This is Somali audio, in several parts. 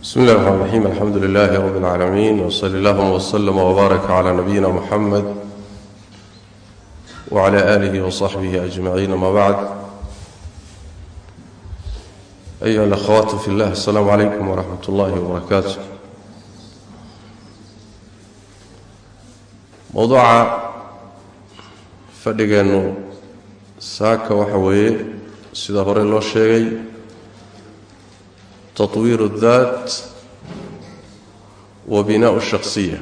bismi illahi raxmaan raxiim alxamdu lilaahi rab lcaalamiin wsali allahuma wslama wbaaraka cala nabiyina muxamed wacala aalihi wasaxbihi ajmaciin ama bacd ayuha alakhawaatu fi llah asalaamu calaykum waraxmat ullahi wabarakaatu mowduuca fadhigeennu saaka waxa weeye sida hore loo sheegay taطwiir الdaat wa binaaء الshaqsiya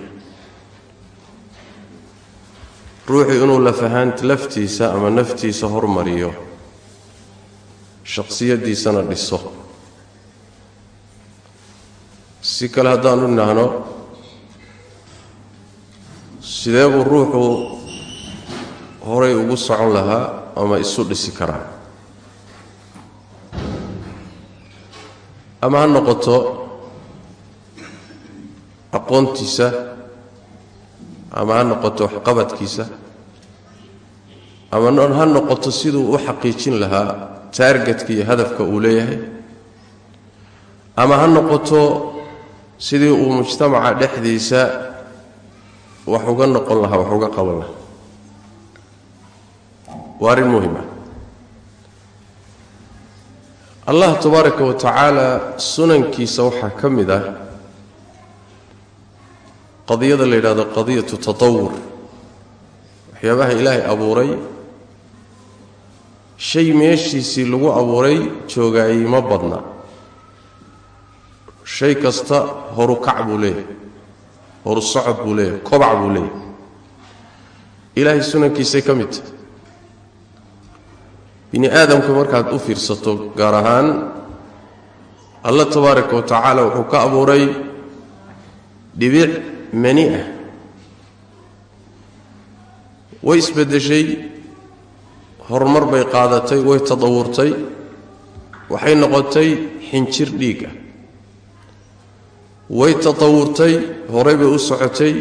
ruuxii inuu lafahaant laftiisa ama naftiisa hormariyo shaqsiyaddiisana dhiso si kale haddaanu nahno sidee buu ruuxu horay ugu socon lahaa ama isu dhisi karaa ama ha noqoto aqoontiisa ama ha noqoto waxqabadkiisa ama ha noqoto siduu u xaqiijin lahaa taargetka iyo hadafka uu leeyahay ama ha noqoto sidii uu mujtamaca dhexdiisa wax uga noqon lahaa wax uga qaban lahaa. Waa arrin muhima allah tabaaraka wa tacaala sunankiisa waxaa ka mid ah qadiyada la yidhahdo qadiyatu tatawur waxyaabaha ilaahay abuuray shay meeshiisii lagu abuuray joogaayey ma badna. Shay kasta horu kac buu leeyahay horu socod buu leeyahay kobac buu leeyahay. Ilaahay sunankiisay ka mid tahay bini aadamka markaad u fiirsato gaar ahaan alla tabaaraka wa tacaala wuxuu ka abuuray dhibic mani ah. Way isbeddeshay horumar bay qaadatay way tadawurtay waxay noqotay xinjir dhiig ah. Way tatawurtay horay bay u socotay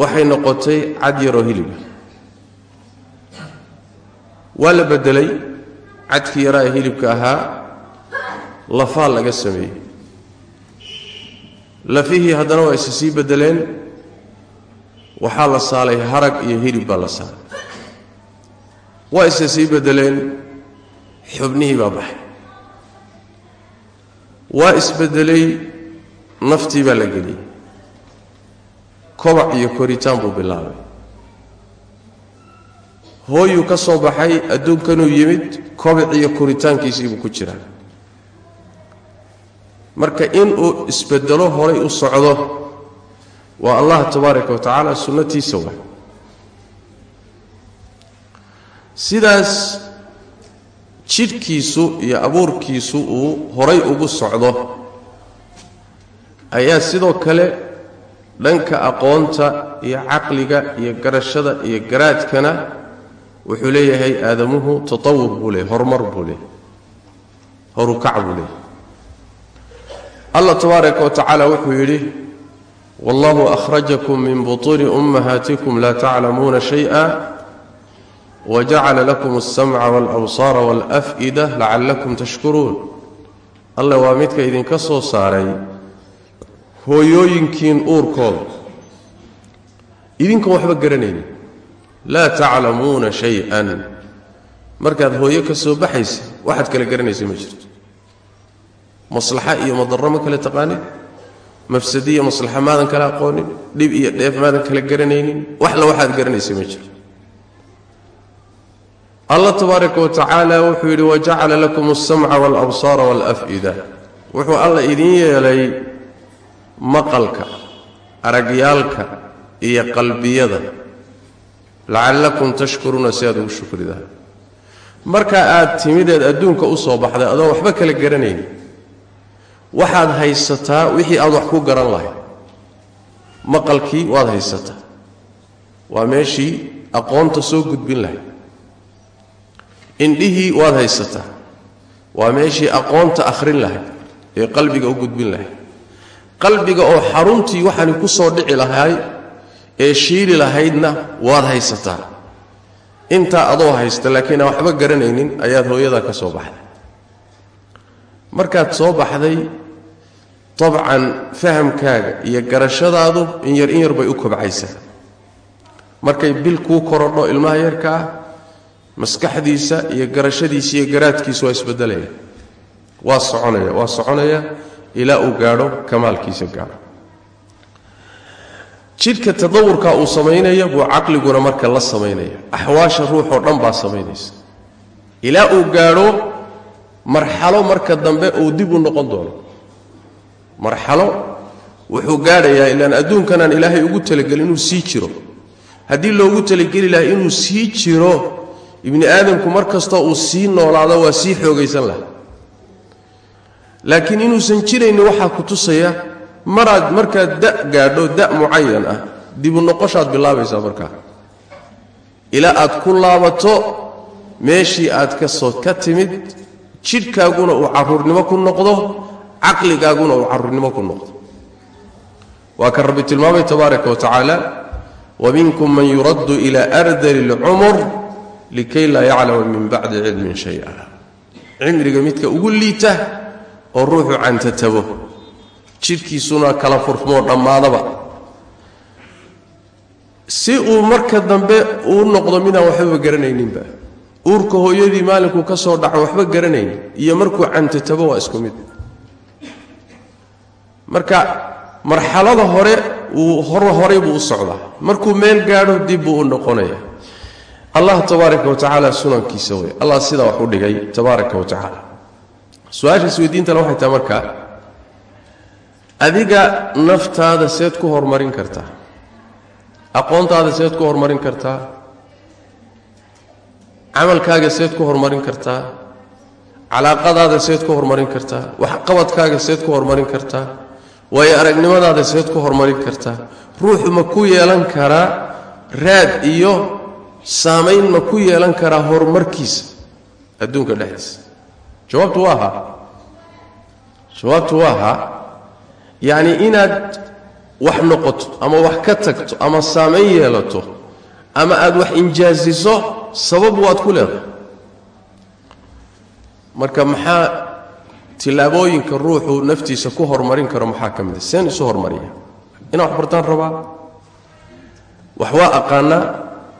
waxay noqotay cad yaroo hiliba waa la beddelay cadkii yaraa ee hilibka ahaa. Lafaa laga sameeyey. Lafihii haddana waa isa sii beddeleen waxaa la saalay harag iyo hilib baa la saalay. Waa isa sii beddeleen xubnihii baa baxay. Waa isbeddelay naftii baa la geliyey. Kobac iyo koritaan buu bilaabay hooyuu ka soo baxay adduunkanuu yimid kobic iyo koritaankiisiibuu ku jiraa marka inuu isbedelo horay u socdo waa allah tabaaraka wa tacaala sunnatiisa wa sidaas jidhkiisu iyo abuurkiisu uu horay ugu socdo ayaa sidoo kale dhanka aqoonta iyo caqliga iyo garashada iyo garaadkana wuxuu leeyahay aadamuhu tatawur buu leeyahy horumar buu leeyahy horukac buu leeyahy allah tabaaraka wa tacaala wuxuu yidhi wallahu akhrajakum min butuuni ummahaatikum laa taclamuuna shayئa wajacala lakum alsamca waalabsaara waalaf'ida lacallakum tashkuruun. Alle waa midka idinka soo saaray hooyooyinkiin uurkooda. Idinkan waxba garanaynin laa taclamuuna shay-an. Markaad hooyo ka soo baxaysa waxaad kala garanaysa ma jirto. Maslaxa iyo madarro ma kale taqaanin. Mafsadiya maslaxa maadan kala aqoonin. Dhib iyo dheef maadan kala garanaynin. Waxla waxaad garanaysa ma jirto. Allah tabaaraka wa tacaala wuxuu yidhi wajacala lakum alsamca waalabsaara waalaf'ida wuxuu alla idin yeelay maqalka aragyaalka iyo qalbiyada lacallakum tashkuruuna si ugu shukridaha marka aad timideed adduunka u soo baxday adoon waxba kala garanaynin waxaad haysataa wixii aad wax ku garan lahayd maqalkii waad haysataa waa meeshii aqoonta soo gudbin lahayd indhihii waad haysataa waa meeshii aqoonta akhrin lahayd ee qalbiga u gudbin lahayd qalbiga oo xaruntii waxaani ku soo dhici lahay ee shiili lahaydna waad haysataa. Intaa adoo haysta laakiin aan waxba garanaynin ayaad hooyadaa ka soo baxday. Markaad soo baxday dabcan fahamkaaga iyo garashadaadu in yar in yar bay u kobcaysaa. Markay bil kuu korodho ilmaha yarka ah maskaxdiisa iyo garashadiisa iyo garaadkiisa waa isbedelaya waa soconaya waa soconaya ilaa uu gaadho kamaalkiisa gaadho jidhka tadawurka uu samaynaya buu caqliguna marka la samaynaya. Axwaasha ruuxoo dhan baa samaynaysa. Ilaa uu gaadho marxalo marka dambe uu dib u noqon doono. Marxalo wuxuu gaadhayaa ilaan adduunkanaan ilaahay ugu talagelin inuu sii jiro. Haddii loogu talageli lahaa inuu sii jiro ibni aadamku mar kastoo uu sii noolaado waa sii xoogaysan laha laakiin inuusan jiraynin waxaa ku tusaya maraad markaad da gaadho da mucayan ah dibu noqoshaad bilaabaysaa markaa ilaa aad ku laabato meeshii aad ka soo ka timid jidhkaaguna uu caruurnimo ku noqdo caqligaaguna uu caruurnimo ku noqdo. Waa kan rabbi tilmaamay tabaaraka wa tacaala man yuraddu ila ardali اlcumur likay laa yaclama min bacdi cilmin shaya. Cimriga midka ugu liita oo ruuxu cantatabo jidhkiisuna kala furfumoo dhammaadaba. Si uu marka dambe uu noqdo midaan waxbaba garanayninba. Uurka hooyadii maalinkuu ka soo dhaco waxba garanaynin iyo markuu cantatabo waa isku mid. Marka marxalada hore uu hor horay buu u socdaa markuu meel gaadho dib buu u noqonaya. Allah tabaaraka wa sunankiisa wey allah sidaa wax u dhigay tabaaraka wa tacaala. Su'aasha isweydiintale waxay tahay marka adiga naftaada seed ku horumarin kartaa aqoontaada seed ku horumarin kartaa camalkaaga seed ku horumarin kartaa calaaqadaada seed ku horumarin kartaa waxqabadkaaga seed ku horumarin kartaa waayo aragnimadaada seed ku horumarin kartaa ruuxu ma ku yeelan karaa raad iyo saamayn ma ku yeelan karaa horumarkiisa adduunka dhexdiisa. Jawaabtu waa haa jawaabtu waa haa yacni inaad wax noqoto ama wax ka tagto ama saamayn yeelato ama aad wax injaaziso sabab waad ku leedahay. Marka maxaa tillaabooyinka ruuxu naftiisa ku horumarin karo maxaa ka mid a seen isu horumariya inaan wax bartaan rabaa? Wax waa aqaanaa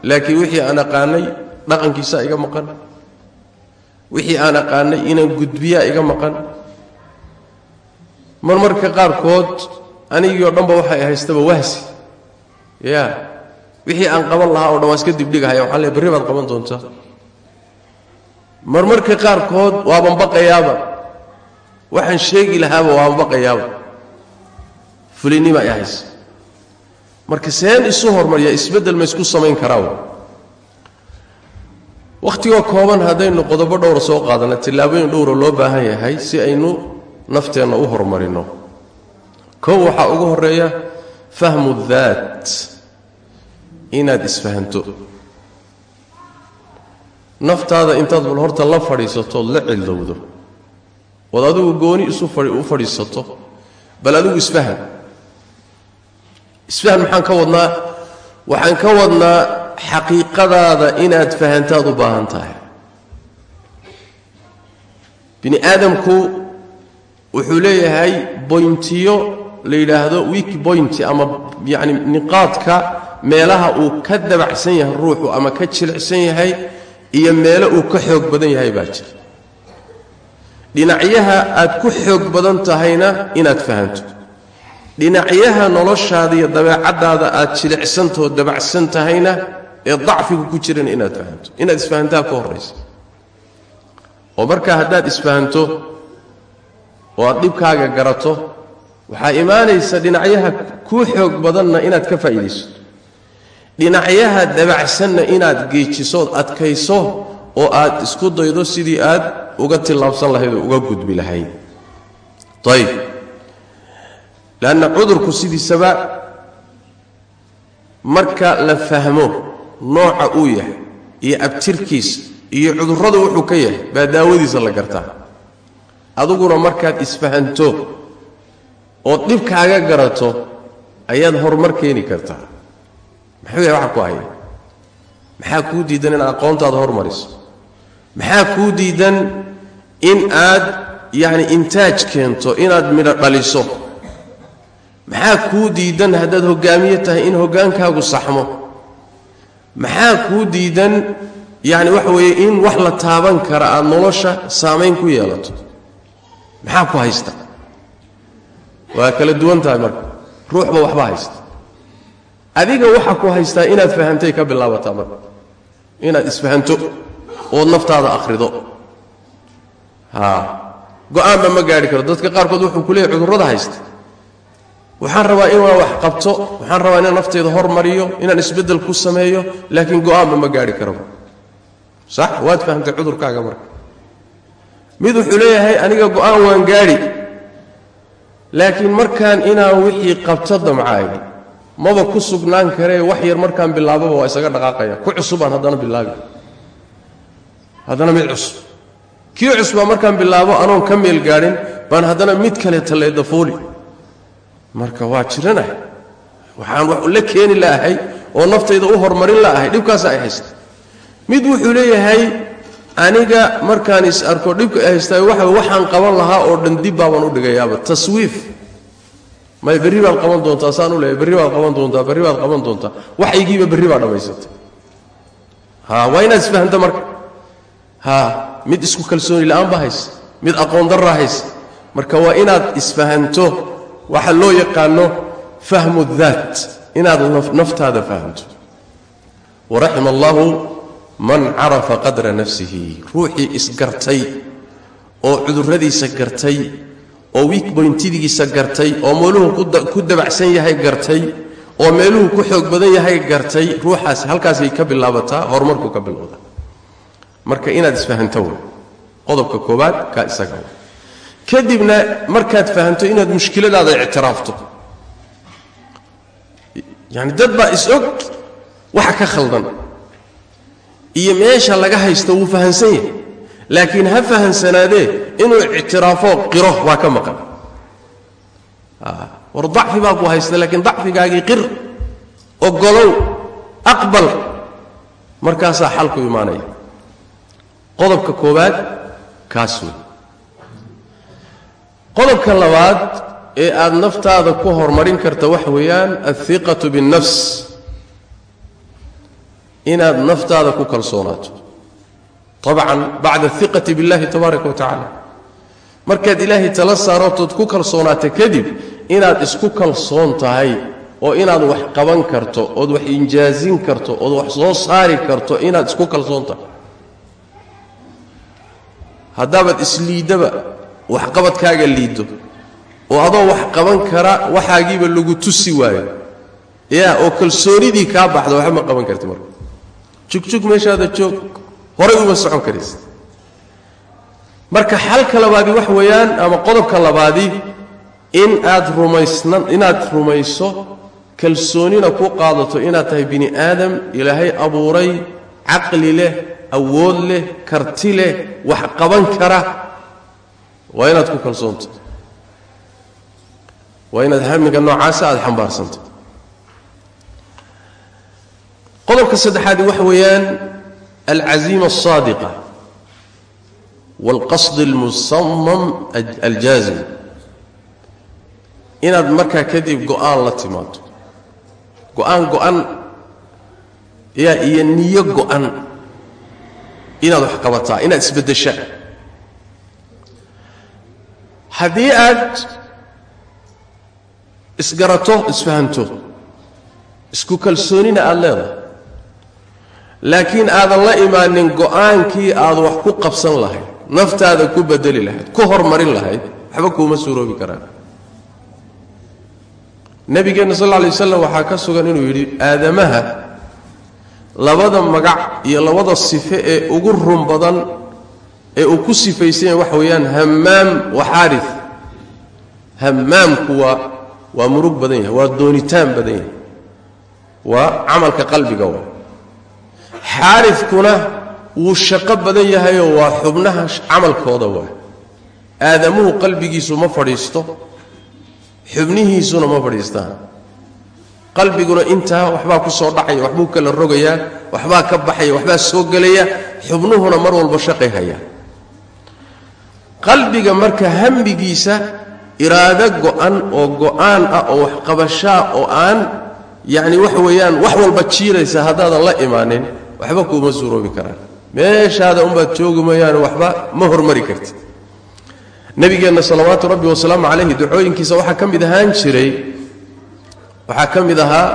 laakiin wixii aan aqaanay dhaqankiisaa iga maqan. Wixii aan aqaanay inaan gudbiyaa iga maqan marmarka qaarkood anigii o dhanba waxay haystaba wahsi. Ya wixii aan qaban lahaa o dhan waa iska dibdhigahaya waxaan le berri baad qaban doontaa marmarka qaarkood waaban baqayaaba waxaan sheegi lahaaba waaban baqayaaba fulinima i haysa marka seen isu hormariya isbeddel ma isku samayn karaa wakhtigoo kooban haddaynu qodobo dhowra soo qaadana tillaabooyin dhowra loo baahan yahay si aynu nafteenna u horumarino kow waxaa ugu horreeya fahmu daat. Inaad isfahanto naftaada intaad bal horta la fadhiisatood la cildowdo. Ood adigu gooni isu u fadhiisato bal adigu isfahan isfahan maxaan ka wadnaa? Waxaan ka wadnaa xaqiiqadaada inaad fahantaad u baahan tahay. Bini aadamku wuxuu leeyahay boyntiyo la yidhaahdo weak boint ama yacni niqaadka meelaha uu ka dabacsan yahay ruuxu ama ka jilicsan yahay iyo meelo uu ka xoog badan yahay baa jira. Dhinacyaha aad ku xoog badan tahayna inaad fahanto. Dhinacyaha noloshaada iyo dabeecaddaada aad jilicsantao dabacsan tahayna ee dacfigu ku jirana inaad fahanto. Inaad isfahantaa ka horraysa oo markaa haddaad isfahanto oo aad dhibkaaga garato waxaa imaanaysa dhinacyaha kuu xoog badanna inaad ka faa'iidayso. Dhinacyaha dabacsanna inaad geejisood adkayso oo aad isku daydo sidii aad uga tillaabsan lahayd oo uga gudbi lahayd. Ayib leanna cudurku sidiisaba marka la fahmo nooca uu yahay iyo abtirkiisa iyo cudurradu wuxuu ka yahay baa daawadiisa la gartaa aduguna markaad isfahanto ood dhibkaaga garato ayaad horumar keeni kartaa. Maxuu waxa ku haya maxaa kuu diidan inaad aqoontaada hormariso maxaa kuu diidan in aad yacni intaaj keento inaad midho dhaliso? Maxaa kuu diidan haddaad hogaamiye tahay in hogaankaagu saxmo? Maxaa kuu diidan yacni waxa weeye in wax la taaban kara aada nolosha saamayn ku yeelato maxaa ku haysta? Waa kala duwan tahay marka. Ruuxba waxba haysta. Adiga waxa ku haystaa inaad fahamtay ka bilaabataa marka. Inaad isfahanto ood naftaada akhrido. Go'aanba ma gaadhi karo. Dadka qaarkood wuxuu ku leeyahy cudurrada haysta. Waxaan rabaa inaan wax qabto. Waxaan rabaa inaan nafteyda hormariyo inaan isbeddel ku sameeyo laakiin go'aanba ma gaadhi karaba sax waad fahamtay cudurkaaga marka mid wuxuu leeyahay aniga go'aan waan gaadhi laakiin markaan inaan wixii qabto damcaay maba ku sugnaan karee wax yar markaan bilaababa waa isaga dhaqaaqaya. Ku cusubaan haddana bilaabi. Haddana mid cusub. Kii cusbaa markaan bilaabo anoon ka meel gaadhin baan haddana mid kale talleedafooli marka waa jiranahay. Waxaan wax la keeni la'ahay oo naftayda u horumarin la'ahay dhibkaasa ay haysta mid wuxuu leeyahay aniga markaan is arko dhibka ay haystaa waxa waxaan qaban lahaa oo dhan dib baabaan u dhigayaaba taswiif. May berri baad qaban doontaa saan u leeyahay berri baad qaban doontaa berri baad qaban doontaa. Waxaygiiba berri baa dhammaysatay ha waa inaad isfahanta marka. Ha mid isku kalsooni la'aan ba haysa mid aqoon darra haysa marka waa inaad isfahanto waxa loo yaqaano fahmu daat inaad naftaada fahamto. Waraxima allahu man carafa qadra nafsihi ruuxii isgartay oo cudurradiisa gartay oo wiik boyntidigiisa gartay oo meeluhu ku dabacsan yahay gartay oo meeluhu ku xoog badan yahay gartay ruuxaas halkaasay ka bilaabataa horumarku ka bilowda. Marka inaad isfahanto qodobka koobaad kaa isaga kadibna markaad fahanto inaad mushkiladaada ictiraafto. Yani dad baa is-og waxa ka khaldan iyo meesha laga haysto wuu fahansan yahay. Laakiin ha fahansanaadee inuu ictiraafoo qiro waa ka maqan. War dacfi baa ku haysta laakiin dacfigaagii qir ogolow aqbal markaasaa xalku imaanaya. Qodobka koowaad kaas wey qodobka labaad ee aad naftaada ku horumarin karta waxa weeyaan alhiqatu biاnnafs inaad naftaada ku kalsoonaato. طabcan bacda ahiqati biاllahi tabaaraka wa markaad ilaahay tala saarootood ku kalsoonaata kadib inaad isku kalsoon tahay oo inaad wax qaban karto ood wax injaazin karto ood wax soo saari karto inaad isku kalsoon tahay. Haddaabaad isliiddaba waxqabadkaaga liiddo oo adoo wax qaban kara waxaagiiba lagu tusi waayo. Ya oo kalsoonidii kaa baxda waxba ma qaban karti marka jugjug meeshaada joog horay uma socon karaysa marka xalka labaadi wax weeyaan ama qodobka labaadi in aad rumaysna inaad rumayso kalsoonina ku qaadato inaad tahay bini aadam ilaahay abuuray caqli leh awood leh karti leh wax qaban kara waa inaad ku kalsoonto. Waa inaad hamiga noocaasa aada xambaarsanto qodobka saddexaadi waxa weeyaan alcaziima alsaadiqa waalqasd almusamam aljaazim. Inaad markaa kadib go'aan la timaado go'aan go-an yaa iyo niyo go-an inaad wax qabataa inaad isbeddeshaa. Haddii aad isgarato isfahanto isku kalsoonina aada leedahay laakiin aadan la imaanin go'aankii aad wax ku qabsan lahayd naftaada ku bedeli lahayd ku hormarin lahayd waxba kuuma suuroobi karaan. Nabigeenna sal alla lay waslam waxaa ka sugan inuu yidhi aadamaha labada magac iyo labada sife ee ugu run badan ee uu ku sifaysan yahay waxa weeyaan hammaam wa xaari hammaamku waa waa murug badan yahay waa doonitaan badan yahay waa camalka qalbiga waa xaarifkuna wuu shaqo badan yahayoo waa xubnaha camalkooda waa. Aadamuhu qalbigiisu ma fadhiisto xubnihiisuna ma fadhiistaan qalbiguna intaa waxbaa ku soo dhacaya waxbuu kala rogayaa waxbaa ka baxaya waxbaa soo gelaya xubnuhuna mar walba shaqay hayaan qalbiga marka hambigiisa iraado go-an oo go'aan ah oo waxqabashaa oo aan yacni waxa weeyaan wax walba jiiraysa haddaadan la imaanin waxba kuuma suuroobi karaan. Meeshaada unbaad joogi mooyaane waxba ma hormari karti nabigeenna salawaatu rabbi wasalaamu calayhi ducooyinkiisa waxaa ka mid ahaan jiray waxaa ka mid ahaa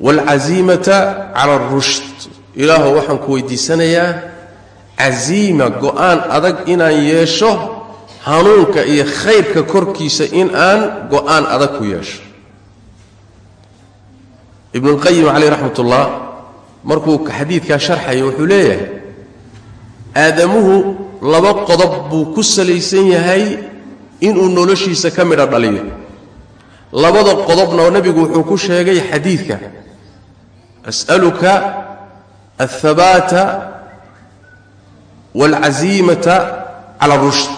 waalcasiimata cala arushd ilaahu waxaan ku weydiisanayaa casiima go'aan adag inaan yeesho hanuunka iyo khayrka korkiisa in aan go'aan adag ku yeesho ibnulqayim caleyh raxmat ullah markuu xadiidkaa sharxaya wuxuu leeyahay aadamuhu laba qodob buu ku salaysan yahay inuu noloshiisa ka midho dhaliyo. Labada qodobna nebigu wuxuu ku sheegay xadiidka as'aluka alhabaata waalcasiimata cala arushd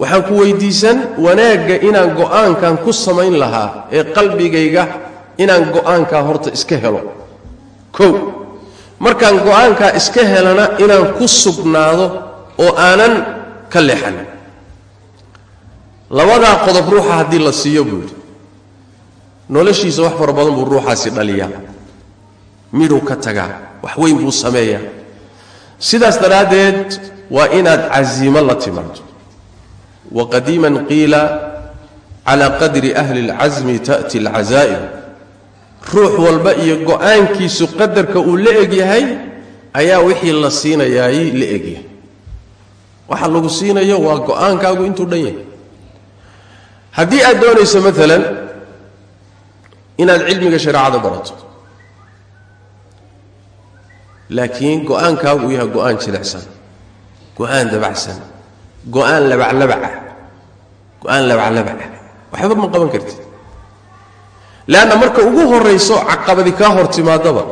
waxaan ku weydiisan wanaagga inaan go'aankan ku samayn lahaa ee qalbigayga inaan go'aankaa horta iska helo. Kow markaan go'aankaa iska helana inaan ku sugnaado oo aanan ka leexanin labadaa qodob ruuxa haddii la siiyo buu yidhi. Noloshiisa wax fara badan buu ruuxaasi dhaliyaa. Midhuu ka tagaa wax weyn buu sameeyaa. Sidaas daraaddeed waa inaad casiimo la timaado waqadiiman qiila calaa qadri ahli اlcasmi ta'ti alcazaa'im ruux walba iyo go'aankiisu qadarka uu la egyahay ayaa wixii la siinayaay la egyahay waxa lagu siinayo waa go'aankaagu intuu dhan yahay. Aad doonayso maalan inaad cilmiga shareecada barato. Laakiin go'aankaagu yahay go'aan jilicsan go'aan dabacsan go'aan labaclabaca. Go'aan labaclabaca. Waxba ma qaban kartid. Leanna marka ugu horrayso caqabadi kaa hor timaadaba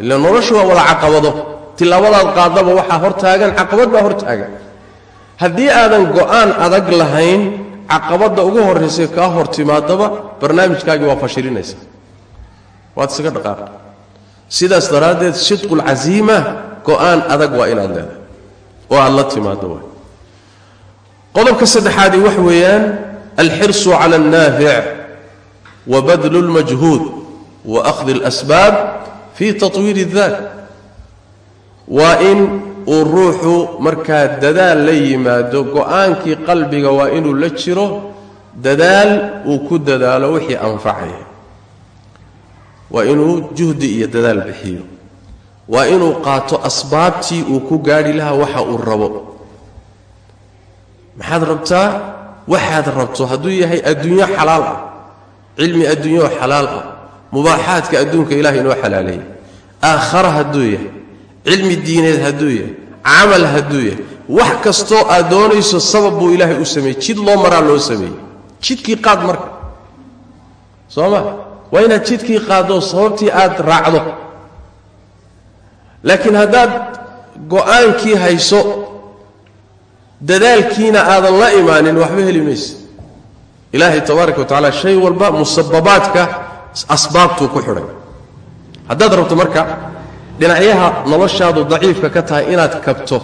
ila noloshu waa wada caqabado. Tilaabadaad qaadaba waxaa hor caqabad baa hor taagan. Haddii aadan go'aan adag lahayn caqabadda ugu horraysa kaa hor timaadaba barnaamijkaagii waa fashilinaysa waad isaga dhaqaaqa sidaas daraaddeed sidqulcasiima go'aan adag waa inaad leedahay. Oo aad la timaaddo waa qodobka saddexaadii wax weeyaan alxirsu cala alnaafic wa badlu اlmajhuud wa akhdi اlasbaab fi taطwiir اdaat waa in uu ruuxu markaa dadaal la yimaado go-aankii qalbiga waa inuu la jiro dadaal uu ku dadaalo wixii anfacaya waa inuu juhdi iyo dadaal bixiyo waa inuu qaato asbaabtii uu ku gaadhi lahaa waxa uu rabo maxaad rabtaa? Waxaad rabto hadduu yahay adduunyo xalaal ah. Cilmi adduunyooo xalaal ah. Mubaaxaadka adduunka ilahay inoo xalaaleeyay aakhara hadduu yahay. Cilmi diineed hadduu yahay. Camal hadduu yahay. Wax kastoo aad doonayso sabab buu ilaahay u sameeyey. Jid loo maraa loo sameeyey. Jidkii qaad marka. Soo ma? Waa inaad jidkii qaaddo sababtii aad raacdo. Laakiin haddaad go'aankii hayso dadaalkiina aadan la imaanin waxba heli mayse ilaahay tabaaraka wa tacala shay walba musababaadka asbaabtuu ku xidhay. Haddaad rabto marka dhinacyaha noloshaadu daciifka ka tahay inaad kabto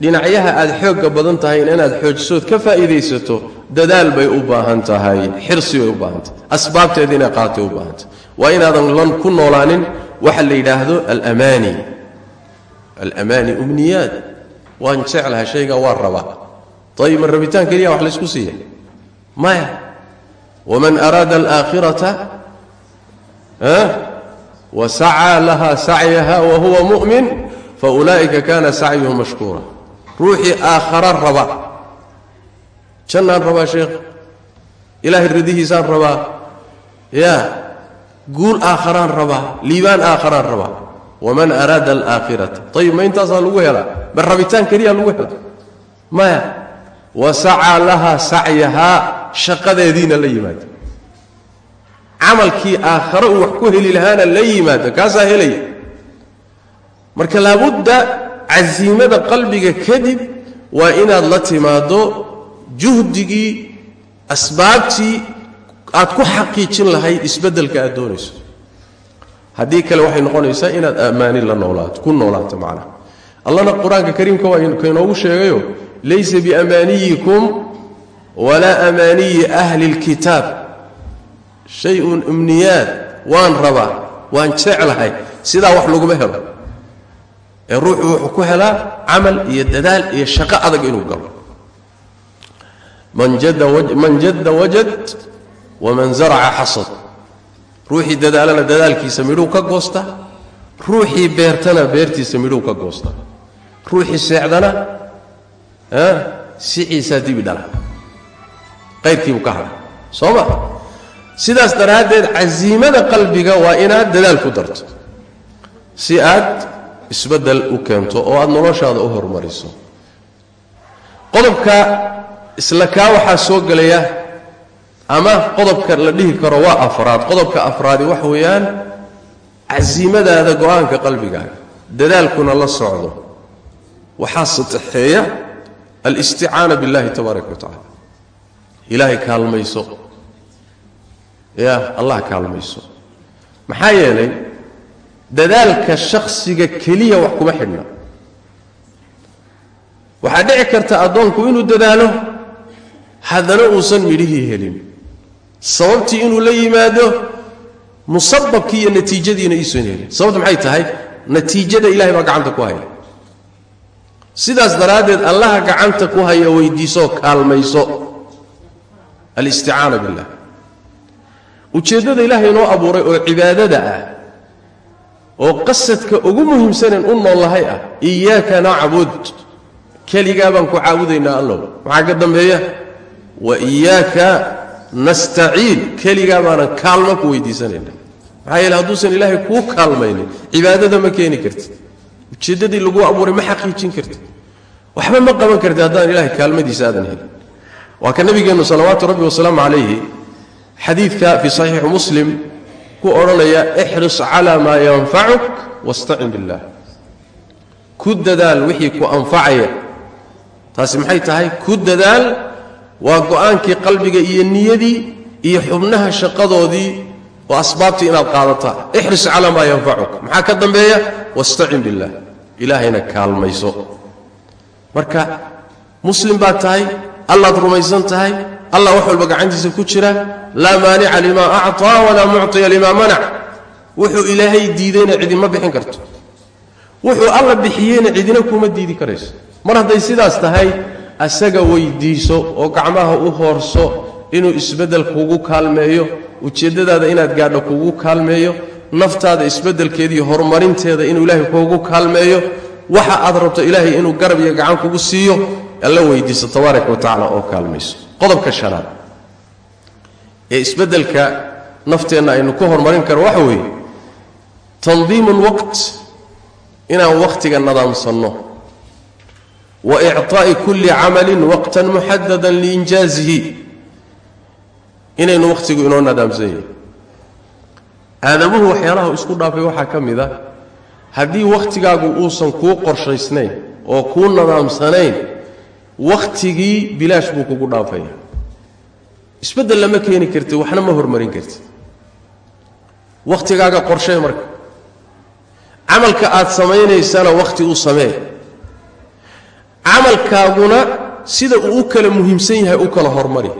dhinacyaha aad xoogga badan tahay inaad xoojisood ka faa'iidaysato dadaal bay u baahan tahay xirsi bay u baahan tahay asbaabteeda inay qaatay u baahan tahay. Waa inaadan lan ku noolaanin waxa la yidhaahdo alamaani. Alamaani umniyaad waan jeclahay shaygaa waa rabaa. Ayib ma rabitaan keliya wax laysku siiya maya waman araada alaakhirata wasacaa laha sacyaha wa huwa mu'min faulaa'ika kana sacyuhu mashkuura. Ruuxii aakhara raba jannaan rabaa sheekh ilaahay ridihiisaan rabaa? Ya guul aakharaan rabaa liibaan aakharaan rabaa waman araada alaakhirata. Ayib ma intaasaa lagu helaa. Ma rabitaan keliya lagu helaa. Maya. Wasacaa laha sacyahaa shaqadeediina la yimaada. Camalkii aakhare uu wax ku heli lahaana la yimaada kaasaa helaya marka laabudda casiimada qalbiga kadib waa inaad la timaaddo juhdigii asbaabtii aad ku xaqiijin lahayd isbeddelka aad doonayso haddii kale waxay noqonaysaa inaad ammaani la noolaato ku noolaato macnaha. Allana qur'aanka kariimka waa kainoogu sheegayo laysa biamaaniyikum walaa amaaniyi ahli اlkitaab shay-un umniyaad waan rabaa waan jeclahay sidaa wax laguma helo. Ee ruuxu wuxuu ku helaa camal iyo dadaal iyo shaqo adag inuu galo. Man jadda wajad waman zaraca xasad ruuxii dadaalana dadaalkiisa midhuu ka goosta ruuxii beertana beertiisa midhuu ka goosta. Ruuxii seexdana siciisaa dibi dhala qayrkiibuu ka hadha soo ma? Sidaas daraaddeed casiimada qalbiga waa inaad dadaal ku darto. Si aad isbeddel u keento oo aad noloshaada u horumariso. Qodobka isla kaa waxaa soo gelaya ama qodobka la dhihi karo waa afraad. Qodobka afraadi waxa weeyaan casiimadaada go'aanka qalbigaaga dadaalkuna la socdo. Waxaa satexeeya alisticaana biاllahi tabaaraka wa tacala ilaahay kaalmayso. Ya allah kaalmayso. Maxaa yeelay dadaalka shakhsiga keliya wax kuma xidhna. Waxaa dhici karta addoonku inuu dadaalo haddana uusan midhihii helin sababtii inuu la yimaado musababkii iyo natiijadiina iisan helin sababtu maxay tahay? Natiijada ilahay baa gacanta ku haya sidaas daraaddeed allaha gacanta ku haya weydiisoo kaalmayso. Alisticaana billah. Ujeeddada ilaahay inoo abuuray oo cibaadada ah oo qasadka ugu muhiimsanen u noollahay ah iyaaka nacbud. Keligaa baan ku caabudaynaa allow maxaa ka dambeeya? Wa iyaaka nastaciin keligaa baanan kaalmo ku weydiisanayna. Maxaa yeele hadduusan ilaahay kuu kaalmaynin cibaadada ma keeni kartid ujeeddadii laguu abuuray ma xaqiijin kartid waxba ma qaban kartid haddaan ilahay kaalmadiisa aadan helin. Waa ka nabigeennu salawaatu rabbi wasalaamu calayhi xadiidka fii saxiixi muslim ku odhanaya ixris calaa maa yanfacuk wastacin billaah. Ku dadaal wixii ku anfacaya. Taasi maxay tahay? Ku dadaal waa go'aankii qalbiga iyo niyadii iyo xubnaha shaqadoodii oo asbaabtii inaad qaadataa. Ixris calaa maa yanfacuk maxaa ka dambeeya? Wastacin billaah. Ilaahayna kaalmayso. Marka muslim baad tahay allaad rumaysan tahay allah wax walba gacantiisa ku jira laa maanica limaa acطaa walaa mucطiya limaa manac. Wuxuu ilaahay diidayna cidima bixin karto. Wuxuu alla bixiyeyna cidina kuma diidi karayso. Mar hadday sidaas tahay asaga weydiiso oo gacmaha u hoorso inuu isbeddel kugu kaalmeeyo ujeeddadaada inaad gaadho kugu kaalmeeyo naftaada isbeddelkeeda iyo horumarinteeda inuu ilaahay kugu kaalmeeyo waxa aad rabto ilaahay inuu garab iyo gacan kugu siiyo alla weydiiso tabaaraka wa tacala oo kaalmayso. Qodobka shanaad. Ee isbeddelka nafteenna aynu ku horumarin karo waxa weeye tandiimu lwaqt inaan wakhtiga nadaamsanno wa icطaa'i kulli camalin waqtan muxadadan liinjaazihi inaynu wakhtigu inoo nadaamsan yahay aadamuhu waxyaalaha isku dhaafay waxaa ka mid a haddii wakhtigaagu uusan kuu qorshaysnayn oo kuu nadaamsanayn wakhtigii bilaash buu kugu dhaafaya isbeddel lama keeni kartid waxna ma hormarin kartid wakhtigaaga qorshee marka camalka aad samaynaysana wakhti u samee camalkaaguna sida uu u kala muhiimsan yahay u kala hormari.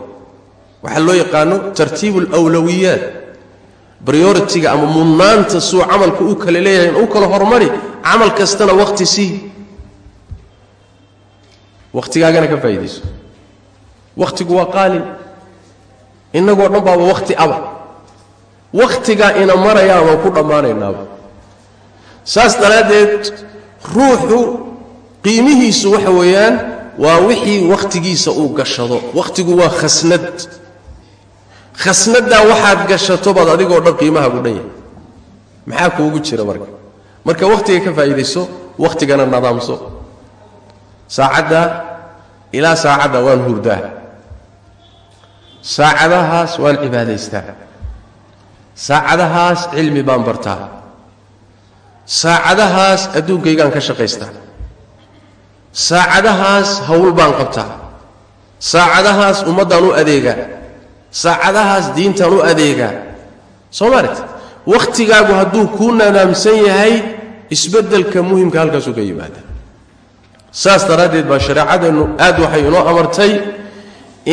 Waxaa loo yaqaano tartiibu alawlawiyaat brioritiga ama mudnaanta suu camalku u kala leeyahay u kala hormari camal kastana wakhti sii wakhtigaagana ka faa'iidayso. Wakhtigu waa qaalin. Innagoo dhan baaba wakhti aba. Wakhtigaa ina maraya baan ku dhammaanaynaaba. Saas daraaddeed ruuxu qiimihiisu waxa weeyaan waa wixii wakhtigiisa uu gashado. Wakhtigu waa khasnad. Khasnaddaa waxaad gashato baad adigoo dhan qiimahaagu dhan yahay. Maxaa kuugu jira marka? Marka wakhtiga ka faa'iidayso wakhtigana nadaamso. Saacadda ilaa saacadda waan hurdaa. Saacadahaas waan cibaadaystaa. Saacadahaas cilmi baan bartaa. Saacadahaas adduunkaygaan ka shaqaystaa saacadahaas hawl baan qabtaa. Saacadahaas ummaddaan u adeegaa. Saacadahaas diintaan u adeegaa. Soo maaragta wakhtigaagu hadduu kuu nadaamsan yahay isbeddelka muhimka halkaasuu ka yimaada. Saas daraaddeed baa shareecadeennu aad waxay inoo amartay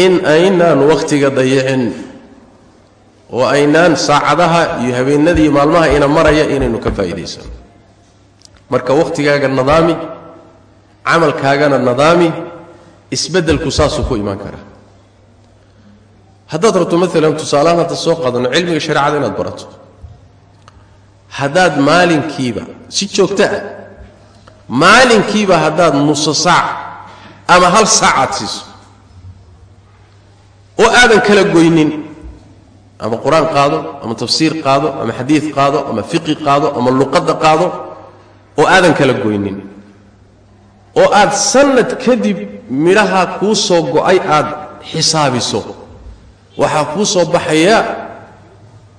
in aynaan wakhtiga dayicin oo aynaan saacadaha iyo habeenada iyo maalmaha ina maraya inaynu ka faa'iidaysano marka wakhtigaaga nadaami camalkaagana nadaami isbeddelku saasuu ku imaan karaa. Haddaad rabto maalan tusaalahaan hadda soo qaadano cilmiga shareecada inaad barato. Haddaad maalinkiiba si joogto ah maalinkiiba haddaad nuso saac ama hal saac aad siiso oo aadan kala goynin ama qur'aan qaado ama tafsiir qaado ama xadiid qaado ama fiqi qaado ama luqadda qaado oo aadan kala goynin oo aad sannad kadib midhaha kuu soo go'ay aad xisaabiso. Waxaa kuu soo baxaya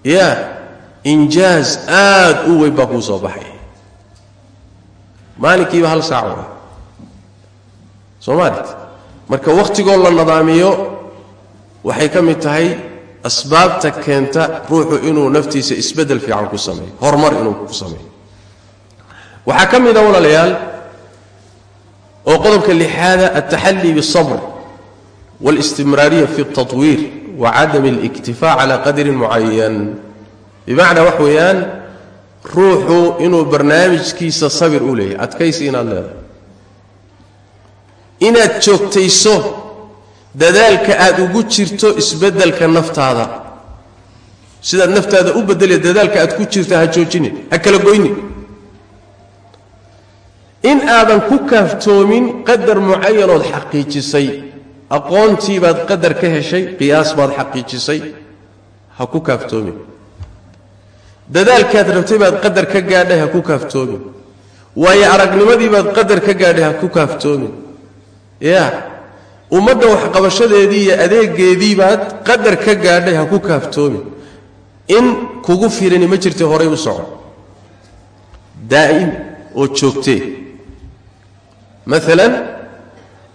ya injaaz aad u weyn baa kuu soo baxaya. Maalinkiiba hal saac wa soo maalit marka wakhtigoo la nadaamiyo waxay ka mid tahay asbaabta keenta ruuxu inuu naftiisa isbeddel fiican ku sameeyo horumar inuu ku sameeyo. Waxaa ka mid a walaalayaal oo qodobka lixaada altaxalli biالصabr wاlistimraariya fi الtaطwiir wacadam اliktifaa cala qadrin mucayan bimacnaa wax weeyaan ruuxu inuu barnaamijkiisa sabir u leeyahay adkaysi inaad leedahay inaad joogtayso dadaalka aad ugu jirto isbeddelka naftaada sidaad naftaada u beddelaya dadaalka aad ku jirto ha joojinin ha kala goynin in aadan ku kaaftoomin qadar mucayanood xaqiijisay aqoontii baad qadar ka heshay qiyaas baad xaqiijisay ha ku kaaftoomin. Dadaalkaad rabtay baad qadar ka gaadhay ha ku kaaftoomin. Waayo aragnimadii baad qadar ka gaadhay ha ku kaaftoomin. Ya ummadda waxqabashadeedii iyo adeegeedii baad qadar ka gaadhay ha ku kaaftoomin. In kugu filani ma jirta horay u soco daa'im oo joogtee maalan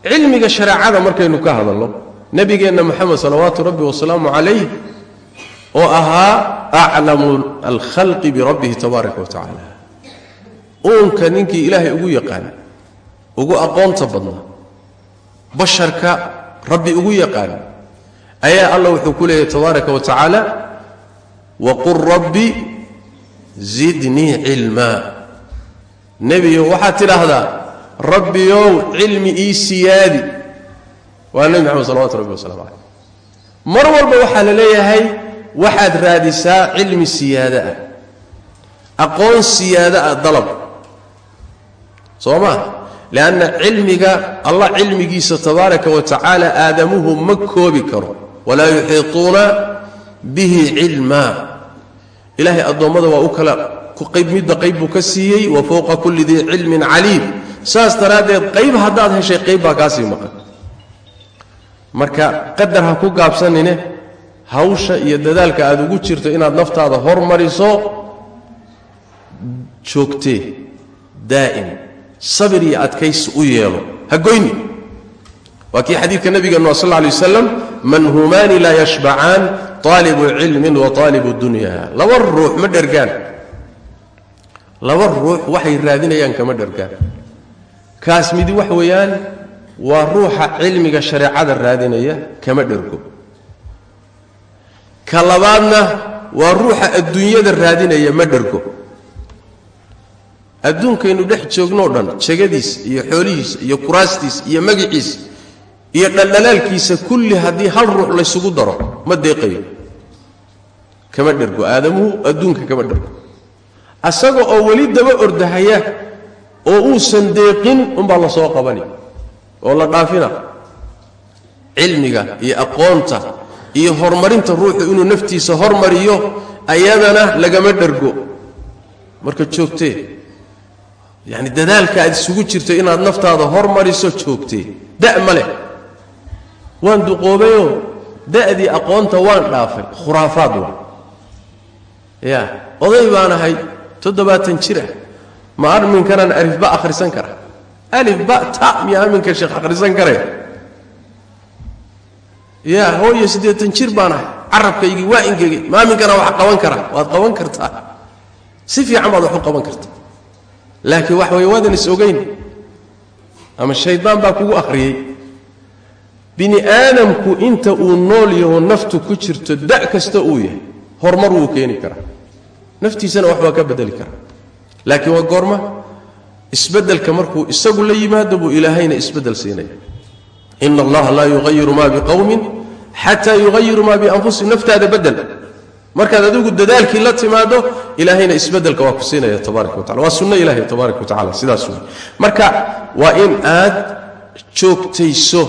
cilmiga shareecada markaynu ka hadalno nebigeenna moxamed salawaatu rabbi wasalaamu calayh oo ahaa aclamu alkhalqi birabbihi tabaaraka wa tacaala. Uunka ninkii ilaahay ugu yaqaan ugu aqoonta badnaa basharka rabbi ugu yaqaan ayaa allah wuxuu ku leeyahy tabaaraka wa tacaala waqul rabbi zidnii cilmaa nebiyo waxaad tidhaahdaa rabbiyow cilmi ii siyaadi. Waa nebi maxamed salawatu rabbi wasalamu calayh mar walba waxaa la leeyahay waxaad raadisaa cilmi siyaado ah. Aqoon siyaado ah dalab. Soo ma lianna cilmiga allah cilmigiisa tabaaraka wa tacaala aadamuhu ma koobi karo. Walaa yuxiituuna bihi cilmaa ilaahay addoommada waa u kala qayb midba qayb buu ka siiyey wa fowqa kulli dii cilmin caliim saas daraaddeed qayb haddaad heshay qayb baa kaasii maqan. Marka qadar ha ku gaabsanine hawsha iyo dadaalka aad ugu jirto inaad naftaada hormariso joogtee daa'im sabir iyo adkaysi u yeelo. Ha goyni. Waa kii xadiidka nabigeenu sal lay waslam manhumaani laa yashbacaan taalibu cilmin wa taalibu dunya laba ruux ma dhergaan. Laba ruux waxay raadinayaan kama dhergaan kaas midi wax weeyaan waa ruuxa cilmiga shareecada raadinaya kama dhergo. Ka labaadna waa ruuxa adduunyada raadinaya ma dhergo. Adduunkaynu dhex joognoo dhan jegadiis iyo xoolihiisa iyo kuraastiisa iyo magiciisa iyo dhaldhalaalkiisa kulli haddii hal ruux laysugu daro ma deeqayo. Kama dhergo aadamuhu adduunka kama dhergo. Asaga oo weli daba ordahaya oo uusan deeqin umbaa la soo qabani oo la dhaafina. Cilmiga iyo aqoonta iyo horumarinta ruuxu inuu naftiisa hormariyo ayadana lagama dhergo marka joogtee yacni dadaalka aad isugu jirto inaad naftaada hormariso joogtee da' ma leh. Waan duqoobayoo da'dii aqoonta waan dhaafay khuraafaad waa ya oday baan ahay toddobaatan jir ah ma arminkanaan alifba akhrisan kara. Alifba ta miyaa aminka sheekh akhrisan karaya ya hooyo siddeetan jir baan ahay carabkaygii waa ingegay ma aminkanaa wax qaban kara. Waad qaban kartaa si fiican baad wax u qaban kartaa laakiin wax weeye waadan is ogeyn. Ama shaydaan baa kugu akhriyey bini aadamku inta uu nool yaho naftu ku jirto da' kasta uu yahay horumar wuu keeni karaa. Naftiisana wax waa ka bedeli karaa laakiin waa goorma. Isbeddelka markuu isagu la yimaado buu ilaahayna isbeddel siinaya. Ina allaha laa yuqayiru ma biqowmin xataa yuqayiru maa bianfusihim. Naftaada bedel markaad adigu dadaalkii la timaado ilaahayna isbeddelka waa ku siinaya tabaaraka wa tacala waa sunno ilahay tabaaraka wa tacala sidaas wey marka waa in aad joogtayso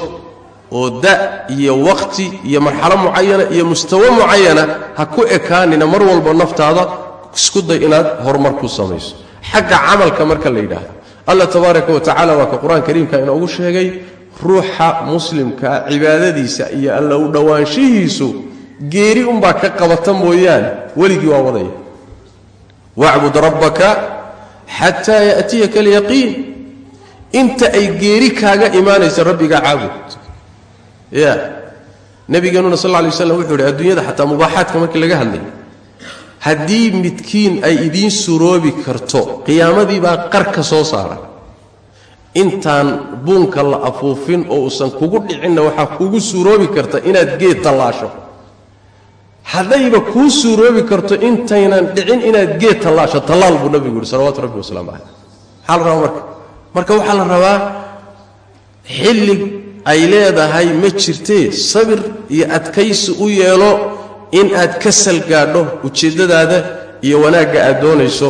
oo da iyo waqti iyo marxalo mucayana iyo mustawo mucayana ha ku ekaanina mar walba naftaada isku day inaad horumar ku samayso. Xagga camalka marka la yidhaahdo. Allah tabaaraka wa tacala waa ka qur'aan kariimka inoogu sheegay ruuxa muslimkaa cibaadadiisa iyo alla u dhowaanshihiisu geeri unbaa ka qabata mooyaane weligii waa wadaya. Wacbud rabbaka xataa ya'tiyaka alyaqiin. Inta ay geeri kaaga imaanaysa rabbigaa caabud. Ya nabigeenuna sal lla lay waslam wuxuu yidhi adduunyada xataa mubaaxaadka markii laga hadlay haddii midkiin ay idiin suroobi karto qiyaamadii baa qar ka soo saara. Intaan buunka la afuufin oo uusan kugu dhicinna waxaa kugu suuroobi karta inaad geed tallaasho. Haddayba kuu suuroobi karto intaynan dhicin inaad geed tallaasho tallaal buu nabigu yihi salawatu rabbi wasalaamu caleyh maxaa la rabaa marka? Marka waxaa la rabaa xilli ay leedahay ma jirtee sabir iyo adkaysi u yeelo in aad ka salgaadho ujeeddadaada iyo wanaagga aad doonayso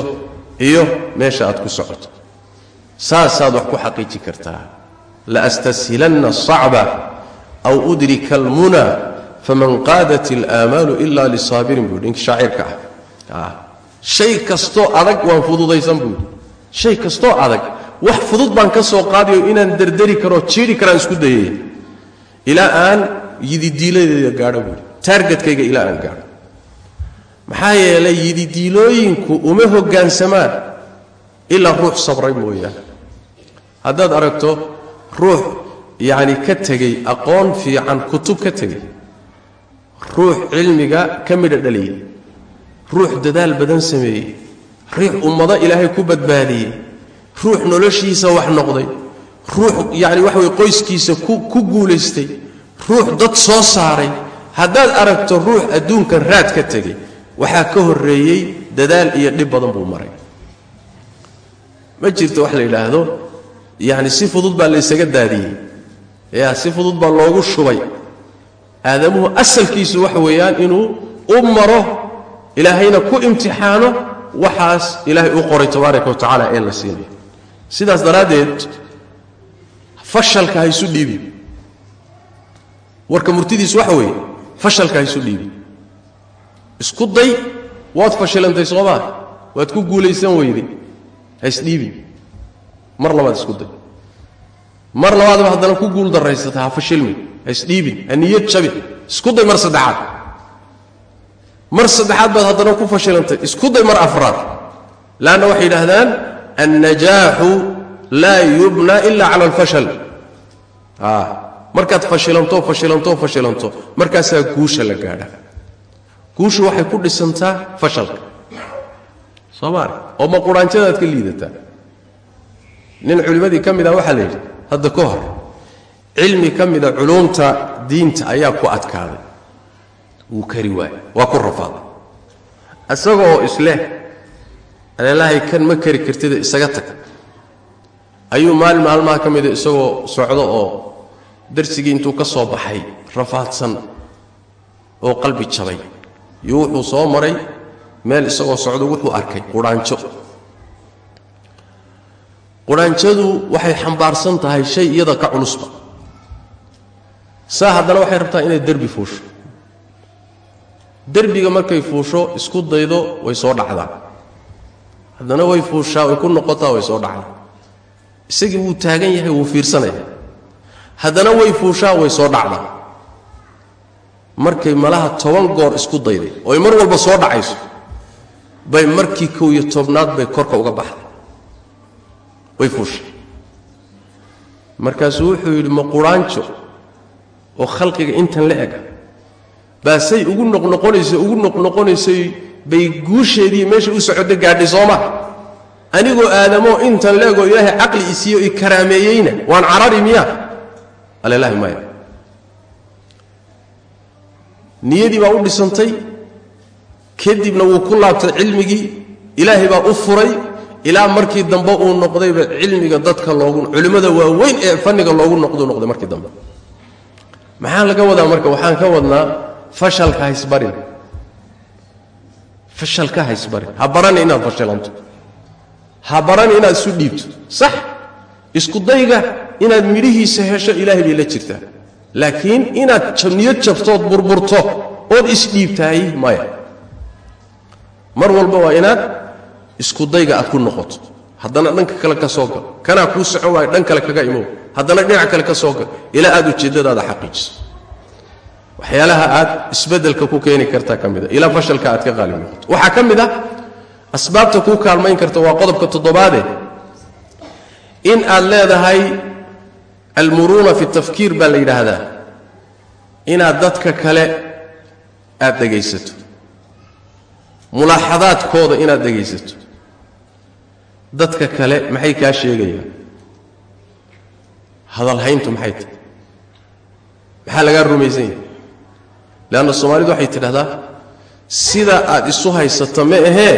iyo meesha aad ku socoto. Saasaad wax ku xaqiiji kartaa. Laastashilanna asacba aw udrika almuna faman qaadat ilaamaalu ila lisaabirin buu ninkii shaacirka ah. Shay kastoo adag waan fududaysan buu yidhi. Shay kastoo adag wax fudud baan ka soo qaadayo inaan derderi karoo jiidhi karaan isku dayaya ilaa aan yididiiladeeda gaadho buu yidhi taargetkayga ilaa aan gaadho. Maxaa yeelay yididiilooyinku uma hoggaansamaan ilaa ruux sabray mooyaane. Haddaad aragto ruux yacni ka tegey aqoon fiican kutub ka tegey ruux cilmiga ka midha dhaliyey ruux dadaal badan sameeyey ruux ummado ilaahay ku badbaadiyey ruux noloshiisa wax noqday ruux yacni waxa weye qoyskiisa ku ku guulaystay ruux dad soo saaray haddaad aragto ruux adduunkan raad ka tegey waxaa ka horreeyey dadaal iyo dhib badan buu maray. Ma jirto wax la yidhaahdo? Yacni si fudud baa la daadiyey. Ya si fudud baa loogu shubay. Aadamuhu asalkiisu waxa weeyaan inuu u maro ilaahayna ku imtixaano waxaas ilaahay u qoray tabaaraka wa tacala ee la siinayo. Sidaas daraaddeed fashalka ha isu dhiibi warka murtidiisu waxa weeye fashalka ha isu dhiibi. Isku day waad fashilantay soomaa waad ku guulaysan weyday. Ha isdhiibin mar labaad isku day. Mar labaadba haddana ku guul daraysata ha fashilmin ha isdhiibin ha niyad jabin isku day mar saddexaad. Mar saddexaad baad haddana ku fashilantay. Isku day mar afraad. Laanna waxay yidhaahdaan annajaaxu laa yubna ila cala alfashal markaad fashilanto fashilanto fashilanto markaasaa guusha la gaadha. Guushu waxay ku dhisantaa fashalka. Soomaali oo ma quraanjadaad ka liidataa nin culimmadii ka mid ah waxaa la yidhi hadda ka hor cilmi ka mida culuumta diinta ayaa ku adkaaday. Wuu kari waayey waa ku rafaaday. Isagoo isleh aleelahay kan ma kari kartida isaga tag. Ayuu maalin maalmaha ka mida isagoo socdo oo darsigii intuu ka soo baxay rafaadsan oo qalbi jabay. Iyo wuxuu soo maray meel isagoo socdo wuxuu arkay quraanjo. Quraanjadu waxay xambaarsan tahay shay iyada ka culusba saa haddana waxay rabtaa inay derbi fuusho. Derbiga markay fuusho isku daydo way soo dhacdaa. Haddana way fuushaa way ku noqotaa way soo dhacdaa. Isagii wuu taagan yahay wuu fiirsanaya haddana way fuushaa way soo dhacdaa. Markay malaha toban goor isku dayday ooy mar walba soo dhacayso bay markii kow iyo tobnaad bay korka uga baxday. Way fuushay. Markaasuu wuxuu yidhi ma quraanjo oo khalqiga intan la ega baasay ugu noqnoqonaysay ugu noqnoqonaysay bay guusheedii meesha u socodda gaadhay soo ma anigoo aadamoo intan leegoo ilaahay caqli isiiyo i karaameeyeyna. Waan carari miyaa alelahi maya. Niyadii baa u dhisantay kadibna wuu ku laabtay cilmigii ilaahay baa u furay ilaa markii dambe uu noqdayba cilmiga dadka loogu culimmada waaweyn ee fanniga loogu noqdu noqday markii dambe. Maxaa laga wadaa marka waxaan ka wadnaa fashalka haysbarin. Fashalka haysbarin. Ha barani inaad fashalanto. Ha barani inaad isu dhiibto. Sax. Isku dayga inaad midhihiisa hesho ilaahay bay la jirtaa. Laakiin inaad niyad jabtood burburto ood isdhiibtahay maya. Mar walba waa inaad isku dayga aad ku noqoto. Haddana dhanka kale ka soo gal. Kanaa kuu socon waayo dhan kale kaga imow. Haddana dhinac kale ka soo gal. Ilaa aad ujeeddadaada xaqiijiso. Waxyaalaha aad isbeddelka ku keeni karta ka mid a. Ilaa fashalka aad ka qaalib noqoto. Waxaa ka mid ah asbaabta kuu kaalmayn karta waa qodobka toddobaade in aad leedahay almuruuna fi tafkiir baa la yidhaahdaa. Inaad dadka kale aad dhegaysato. Mulaaxadaadkooda inaad dhegaysato. Dadka kale maxay kaa sheegayaan? Hadalhayntu maxay tahay? Maxaa lagaa rumaysan yahay? Leanna soomaalidu waxay tidhahdaa sida aad isu haysato ma ahee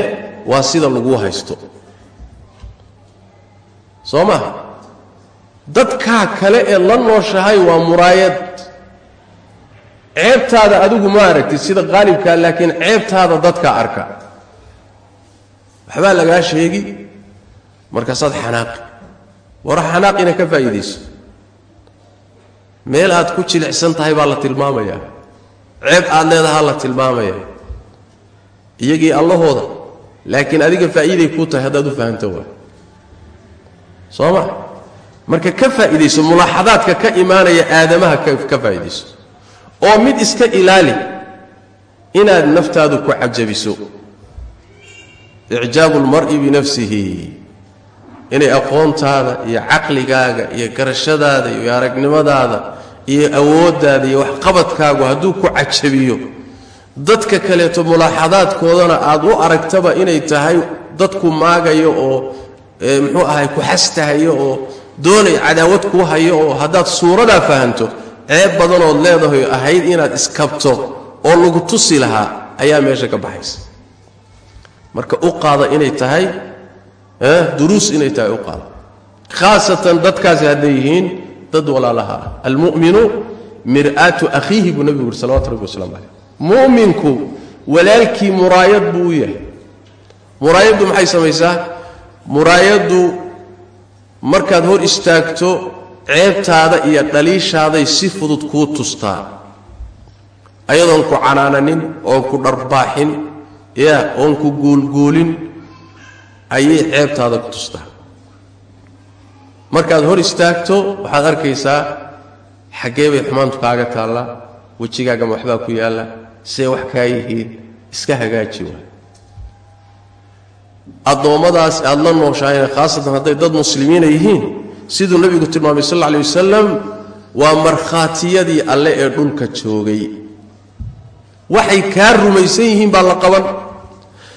waa sida laguu haysto. Soo ma dadkaa kale ee la nooshahay waa muraayad. Ceebtaada adigu ma aragtid sida qaalibkaa laakiin ceebtaada dadkaa arka. Waxbaa lagaa sheegi? Markaasaad xanaaqi war xanaaqina ka faa'iidayso. Meel aad ku jilicsan tahay baa la tilmaamayaa. Ceeb aad leedahaa la tilmaamaya iyagii allahooda laakiin adiga faa'iiday kuu tahay haddaad u fahamto waa. Soo ma marka ka faa'iidayso mulaaxadaadka ka imaanaya aadamaha ka faa'iidayso. Oo mid iska ilaali inaad naftaadu ku cajabiso. Icjaabu lmar'i binafsihi inay aqoontaada iyo caqligaaga iyo garashadaada iyo aragnimadaada iyo awooddaada iyo waxqabadkaagu hadduu ku cajabiyo. Dadka kaleeto mulaaxadaadkoodana aad u aragtaba inay tahay dadku maagayo oo muxuu ahay ku xastahayo oo doonay cadaawad kuu hayo oo haddaad suuradaa fahanto ceeb badanood leedahay ahayd inaad iskabto oo lagu tusi lahaa ayaa meesha ka baxaysa. Marka u qaada inay tahay duruus inay tahay u qaada. Khaasatan dadkaasi hadday yihiin dad walaalaha ah. Almu'minu mir'aatu akhiihi buu nebigu yuri salawatu rabbi waslamu caleyh mu'minku walaalkii muraayad buu u yahay. Muraayaddu maxay samaysaa? Muraayaddu markaad hor istaagto ceebtaada iyo dhaliishaaday si fudud kuu tustaa ayadoon ku canaananin oon ku dharbaaxin ya oon ku guulguulin ayay ceebtaada ku tustaa markaad hor istaagto waxaad arkaysaa xaggee bay xumaantu kaaga taallaa wejigaagama waxbaa ku yaalla see wax kaa yihiin iska hagaaji waay addoommadaas aad la nooshaayeen khaasatan hadday dad muslimiina yihiin siduu nebigu tilmaamay sal alla alay wasalam waa markhaatiyadii alle ee dhulka joogay. Waxay kaa rumaysan yihiin baa la qaban.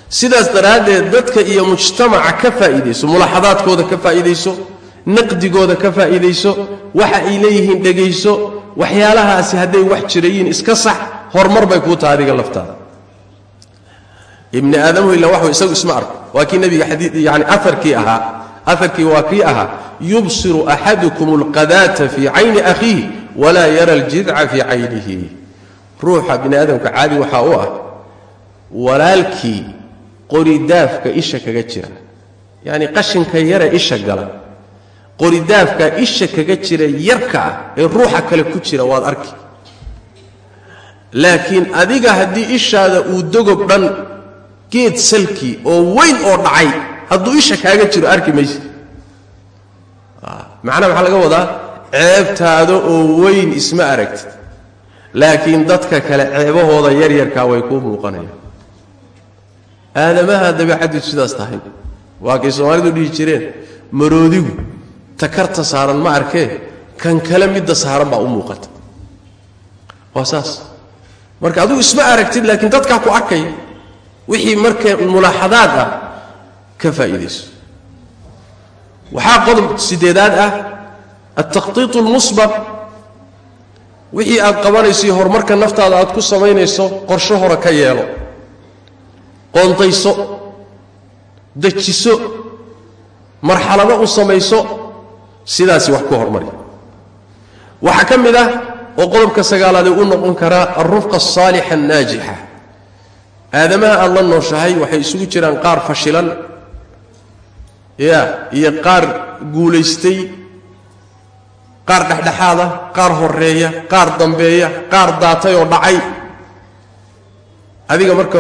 Sidaas daraaddeed dadka iyo mujtamaca ka faa'iidayso mulaaxadaadkooda ka faa'iidayso naqdigooda ka faa'iidayso waxa ay leeyihiin dhegayso waxyaalahaasi hadday wax jirayiin iska sax horumar bay kuu taha adiga laftaada ibni aadamuhu ila waxu isagu isma arko. Waa kii nebiga yani aarkii ahaa. Aarkii waa kii ahaa yubsiru axadukum alqadaata fii cayni akhiih walaa yara aljidca fii caynihi. Ruuxa bini aadamka caadi waxaa u ah walaalkii qoridaafka isha kaga jira. Yacni qashinka yare isha gala qoridaafka isha kaga jira yarka ah ee ruuxa kale ku jira waad arki. Laakiin adiga haddii ishaada uu dogob dhan geed salkii oo weyn oo dhacay hadduu isha kaaga jiro arki mayse macnaha maxaa laga wadaa ceebtaada oo weyn isma aragtid. Laakiin dadka kale ceebahooda yaryarkaa way kuu muuqanayaan. Aadamaha dabeicaddiidu sidaas tahay. Waa kay soomaalidu dhihi jireen maroodigu takarta saaran ma arkee kan kale midda saaran baa u muuqata. Waa saas. Marka adigu isma aragtid laakiin dadkaa ku arkaya wixii marka mulaaxadaad ah ka faa'iidayso. Waxaa qodob sideedaad ah altakhtiiط اlmusbaq wixii aad qabanayso horumarka naftaada aad ku samaynayso qorsho hore ka yeelo. Qoondayso dejiso marxalado u samayso sidaasi wax ku hormari waxaa ka mid ah oo qodobka sagaalaadee u noqon karaa alrufqa asaalixa annaajixa aadamaha aada la nooshahay waxay isugu jiraan qaar fashilan. Ya iyo qaar guulaystay qaar dhexdhexaada qaar horreeya qaar dambeeya qaar daatay oo dhacay. Adiga marka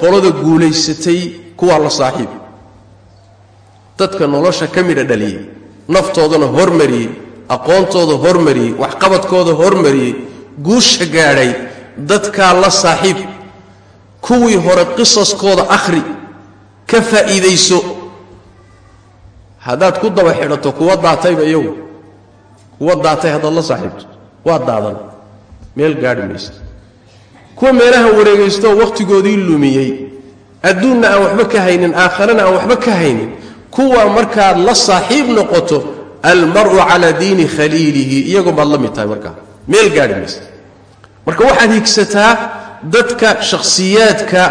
qolada guulaysatay kuwaa la saaxiib. Dadka nolosha ka midha dhaliyey naftoodana hormariyey aqoontooda hormariyey waxqabadkooda hormariyey guusha gaadhay dadkaa la saaxiib kuwii hore qisaskooda akhri ka faa'iidayso. Haddaad ku daba xidhato kuwa daatayba iyagu kuwa daatay haddaad la saaxiibto waa daadan. Meel gaadhi maysa kuwa meelaha wareegaystooo wakhtigoodii lumiyey. Adduunna aan waxba ka haynin aakharana aan waxba ka haynin. Kuwa markaad la saaxiib noqoto almar'u calaa diini khaliilihi iyagoon baad la mid tahay markaa. Meel gaadhi maysa marka waxaad higsataa dadka shakhsiyaadka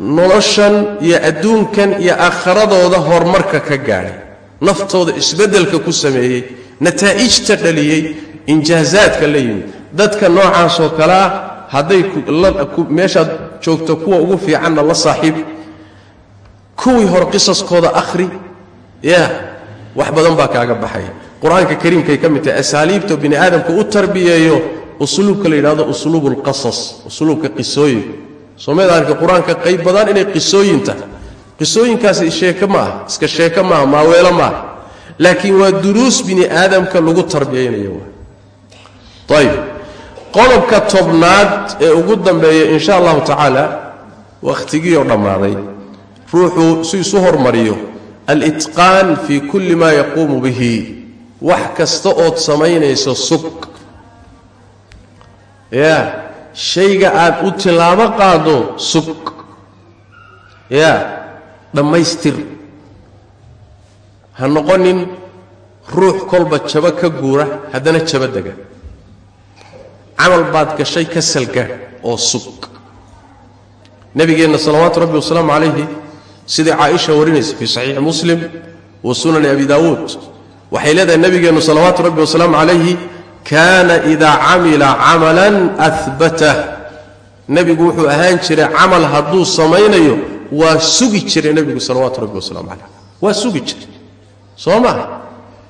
noloshan iyo adduunkan iyo aakharadooda horumarka ka gaadhay naftooda isbeddelka ku sameeyey nataa'ijta dhaliyey injaazaadka la yimid. Dadka noocaasoo kale ah hadday meeshaad joogto kuwa ugu fiicanna la saaxiib. Kuwii hore qisaskooda akhri ya wax badan baa kaaga baxaya. Qur'aanka kariimkay ka mid tahay asaaliibta bini aadamka u tarbiyeeyo usluubka la yidhahdo usluubu lqasas usluubka qisooyin. Soomeedaanka qur'aanka qayb badan inay qisooyin qisooyinkaasi sheeke ma aha iska sheeke maaha maaweelo maaha laakiin waa duruus bini aadamka lagu tarbiyaynayo ayb qodobka tobnaad ee ugu dambeeya insha allahu tacaala wakhtigiioo dhammaaday ruuxuu si isu hormariyo alitqaan fii kulli maa yaquumu bihi. Wax kasta ood samaynayso sug ya shayga aad u tilaabo qaado sug ya dhammaystir ha noqonin ruux kolba jabo ka guura haddana jabo dega. Camal baad gashay ka salga oo sug nabigeenna salawaatu rabbi wasalaamu calayhi sidai caaisha warinaysa fii saxiixi muslim wa sunani abi daawuud. Waxay leedahay nabigeennu salawaatu rabbi wasalaamu calayhi kaana idaa camila camalan ahbatah nebigu wuxuu ahaan jiray camal hadduu samaynayo waa sugi jiray nebigu salawaatu rabbi wasalaamu calayh. Waa sugi jiray. Soo maha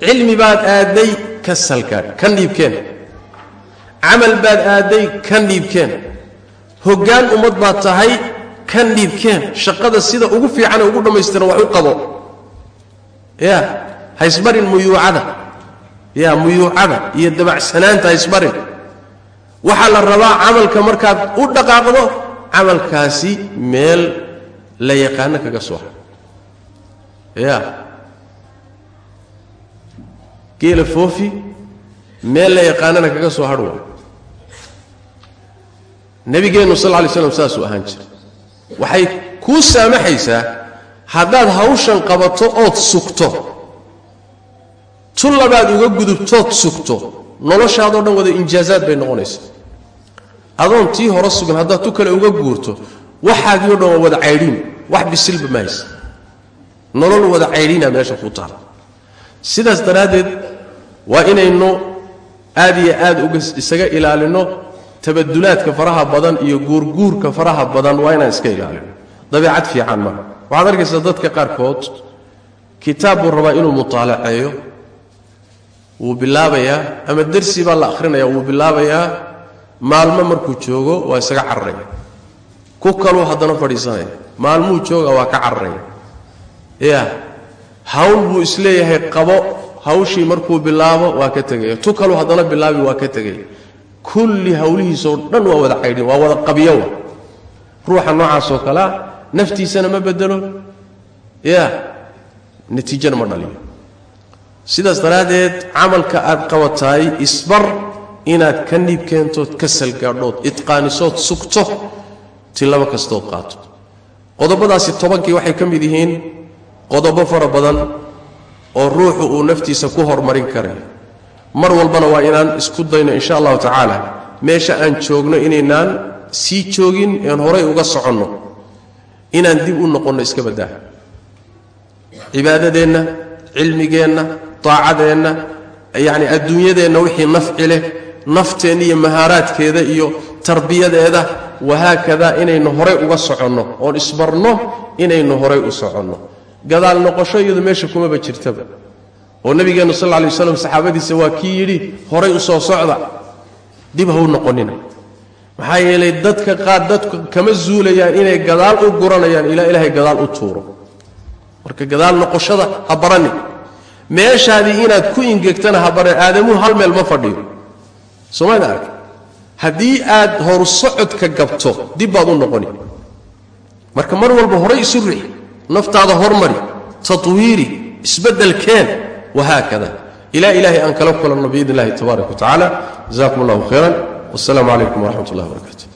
cilmi baad aadday ka salgaadh ka dhiibkeen camal baad aadday ka dhiibkeen hoggaan ummad baad tahay kan dhiibkeen shaqada sida ugu fiicane ugu dhammaystiran wax u qabo. Ya haysbarin muyuucada ya muyuucada iyo dabacsanaanta haysbarin waxaa la rabaa camalka markaad u dhaqaaqdo camalkaasi meel la yaqaano kaga soo ha ya geela foofi meel la yaqaanana kaga soo hadhwa nabigeennu sal lay slam saasuu ahaan jira waxay kuu saamaxaysaa haddaad hawshan qabato ood sugto tu labaad uga gudubtood sugto. Noloshaadoo dhan wada injaazaad bay noqonaysaa adoon tii hore sugan haddaad tu kale uga guurto waxaagii dhan waa wada caydhiin. Wax bisilba mahaysa nolol wada caydhiina meesha ku taal. Sidaas daraaddeed waa inaynu aad iyo aad isaga ilaalinno tabadulaadka faraha badan iyo guurguurka faraha badan. Waa inaan iska ilaalino. Dabeicad fiican maaha. Waxaad arkaysaa dadka qaarkood kitaab buu rabaa inuu mutaalaceeyo wuu bilaabayaa ama dersi baa la akhrinaya wuu bilaabayaa maalmo markuu joogo waa isaga cararaya ku kaluu haddana fadhiisanaya. Maalmuu jooga waa ka cararaya ya hawl buu is leeyahay qabo. Hawshii markuu bilaabo waa ka tegaya tu kaluu haddana bilaabi waa ka tegaya kulli hawlihiisoo dhan waa wada caydhin waa wada qabyowa ruuxa noocaasoo kalea naftiisana ma bedelo ya natiijana ma dhaliyo sidaas daraaddeed camalka aad qabataay isbar inaad ka niib keentood ka salgaadhood itqaanisood sugto tilabo kastood qaato. Qodobadaasi tobankii waxay ka mid yihiin qodobo fara badan oo ruuxu uu naftiisa ku horumarin karayo mar walbana waa inaan isku dayno insha allahu tacaala. Meesha aan joogno inaynaan sii joogin een horay uga soconno. Inaan dib u noqonno iska baddaa cibaadadeenna cilmigeenna daacadeenna yacni adduunyadeenna wixii nafci leh nafteenna iyo mahaaraadkeeda iyo tarbiyadeeda wahaakada inaynu horay uga soconno oon isbarno inaynu horay u soconno. Gadaal noqosho iyadu meesha kumaba jirtaba. Oo nabigeennu sal lay waslam saxaabadiisa waa kii yidhi horay u soo socda. Dib ha u noqonina maxaa yeelay dadka qaar dadku kama zuulayaan inay gadaal u guranayaan ilaa ilaahay gadaal u tuuro. Marka gadaal noqoshada ha barani meeshaadii inaad ku ingegtana ha baran aadamuhu hal meel ma fadhiyo. Soomaalida ark haddii aad horu gabto dib baad u noqoni. Marka mar walba horay isu rix naftaada hormari tatwiiri isbeddelkeen wahaakada. Ilaa ilaahay aan kala kulanno biidn illahi tabaaraka wa tacala jazakum allahu khayran. Wasalaamu calaykum waraxmat ullahi